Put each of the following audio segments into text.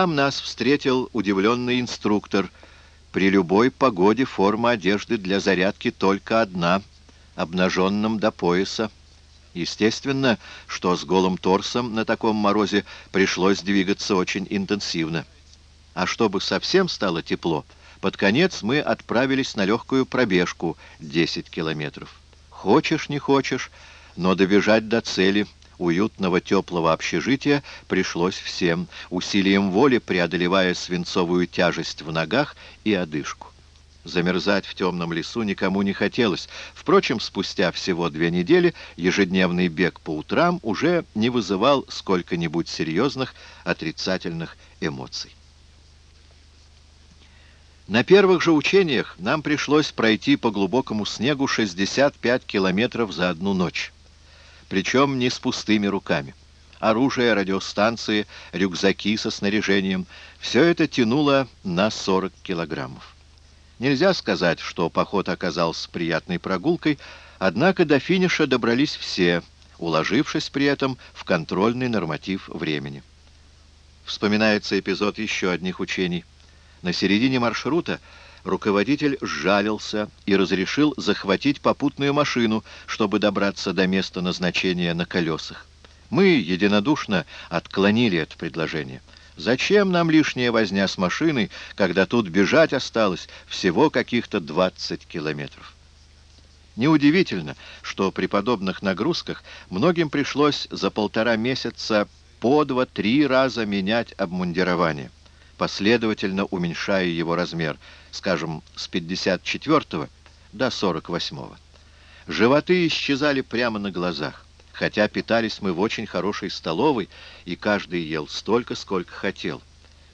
Там нас встретил удивленный инструктор. При любой погоде форма одежды для зарядки только одна, обнаженным до пояса. Естественно, что с голым торсом на таком морозе пришлось двигаться очень интенсивно. А чтобы совсем стало тепло, под конец мы отправились на легкую пробежку 10 километров. Хочешь, не хочешь, но добежать до цели уютного теплого общежития пришлось всем, усилием воли преодолевая свинцовую тяжесть в ногах и одышку. Замерзать в темном лесу никому не хотелось. Впрочем, спустя всего две недели ежедневный бег по утрам уже не вызывал сколько-нибудь серьезных отрицательных эмоций. На первых же учениях нам пришлось пройти по глубокому снегу 65 километров за одну ночь. Причем не с пустыми руками. Оружие, радиостанции, рюкзаки со снаряжением — все это тянуло на 40 килограммов. Нельзя сказать, что поход оказался приятной прогулкой, однако до финиша добрались все, уложившись при этом в контрольный норматив времени. Вспоминается эпизод еще одних учений. На середине маршрута руководитель сжалился и разрешил захватить попутную машину, чтобы добраться до места назначения на колесах. Мы единодушно отклонили это предложение — Зачем нам лишняя возня с машиной, когда тут бежать осталось всего каких-то 20 километров? Неудивительно, что при подобных нагрузках многим пришлось за полтора месяца по два-три раза менять обмундирование, последовательно уменьшая его размер, скажем, с 54 до 48. -го. Животы исчезали прямо на глазах хотя питались мы в очень хорошей столовой, и каждый ел столько, сколько хотел.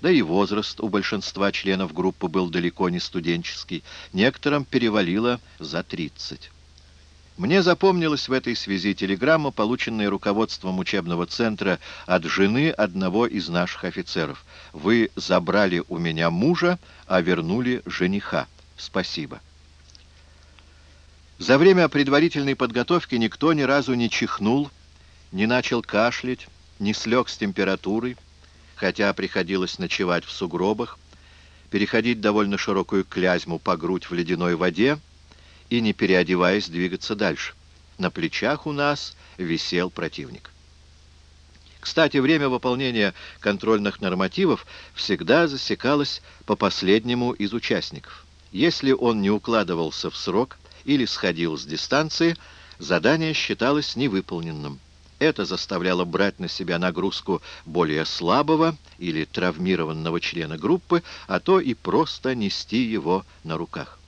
Да и возраст у большинства членов группы был далеко не студенческий, некоторым перевалило за 30. Мне запомнилась в этой связи телеграмма, полученная руководством учебного центра от жены одного из наших офицеров. «Вы забрали у меня мужа, а вернули жениха. Спасибо». За время предварительной подготовки никто ни разу не чихнул, не начал кашлять, не слег с температурой, хотя приходилось ночевать в сугробах, переходить довольно широкую клязьму по грудь в ледяной воде и, не переодеваясь, двигаться дальше. На плечах у нас висел противник. Кстати, время выполнения контрольных нормативов всегда засекалось по последнему из участников. Если он не укладывался в срок, или сходил с дистанции, задание считалось невыполненным. Это заставляло брать на себя нагрузку более слабого или травмированного члена группы, а то и просто нести его на руках.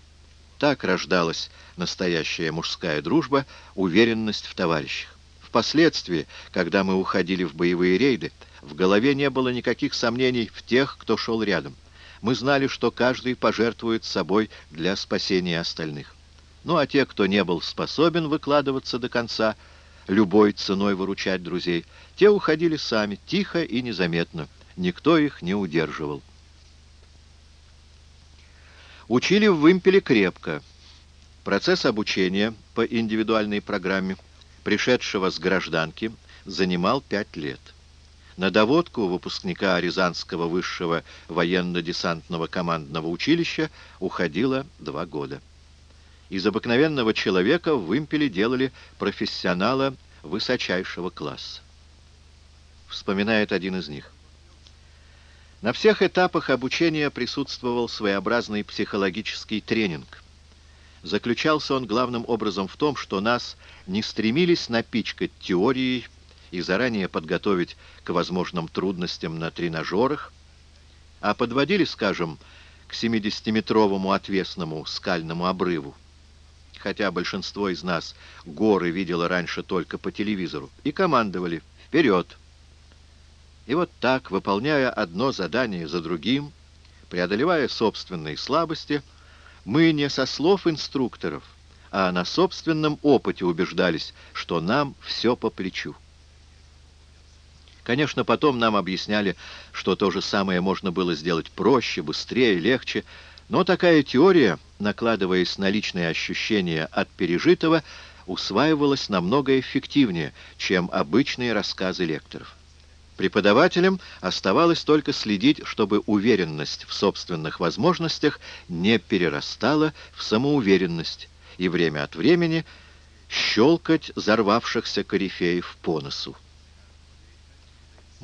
Так рождалась настоящая мужская дружба, уверенность в товарищах. Впоследствии, когда мы уходили в боевые рейды, в голове не было никаких сомнений в тех, кто шел рядом. Мы знали, что каждый пожертвует собой для спасения остальных. Ну а те, кто не был способен выкладываться до конца, любой ценой выручать друзей, те уходили сами, тихо и незаметно. Никто их не удерживал. Учили в вымпеле крепко. Процесс обучения по индивидуальной программе, пришедшего с гражданки, занимал пять лет. На доводку выпускника Рязанского высшего военно-десантного командного училища уходило два года. Из обыкновенного человека в вымпеле делали профессионала высочайшего класса. Вспоминает один из них. На всех этапах обучения присутствовал своеобразный психологический тренинг. Заключался он главным образом в том, что нас не стремились напичкать теорией и заранее подготовить к возможным трудностям на тренажерах, а подводили, скажем, к 70-метровому отвесному скальному обрыву, хотя большинство из нас горы видело раньше только по телевизору, и командовали «Вперед!». И вот так, выполняя одно задание за другим, преодолевая собственные слабости, мы не со слов инструкторов, а на собственном опыте убеждались, что нам все по плечу. Конечно, потом нам объясняли, что то же самое можно было сделать проще, быстрее, легче, но такая теория, накладываясь на личные ощущения от пережитого, усваивалась намного эффективнее, чем обычные рассказы лекторов. Преподавателям оставалось только следить, чтобы уверенность в собственных возможностях не перерастала в самоуверенность, и время от времени щелкать взорвавшихся корифеев по носу.